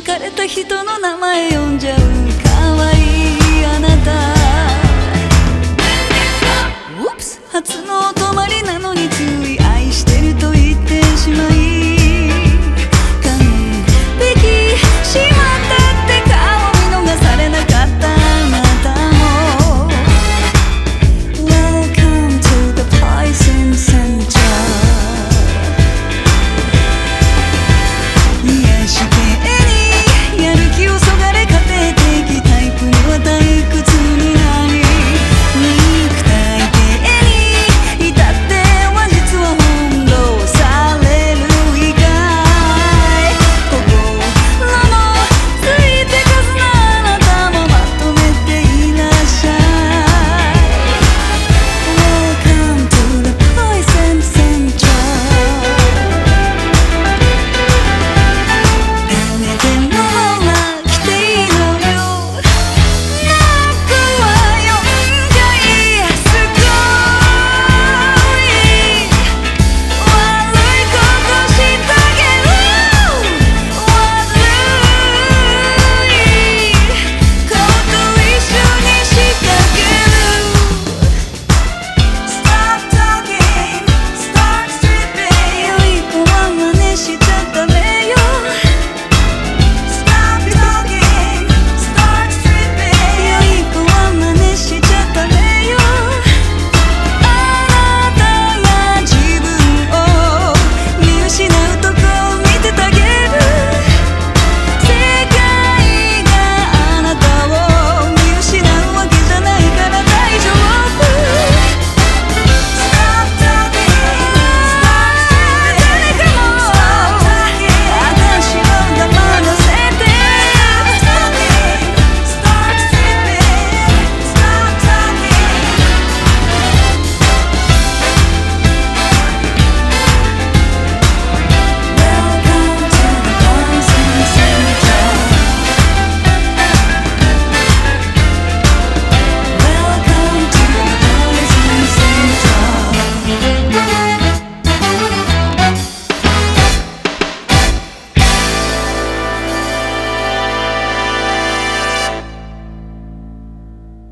別れた人の名前呼んじゃう。かわいいあなた。Oops 初のお泊まりなのに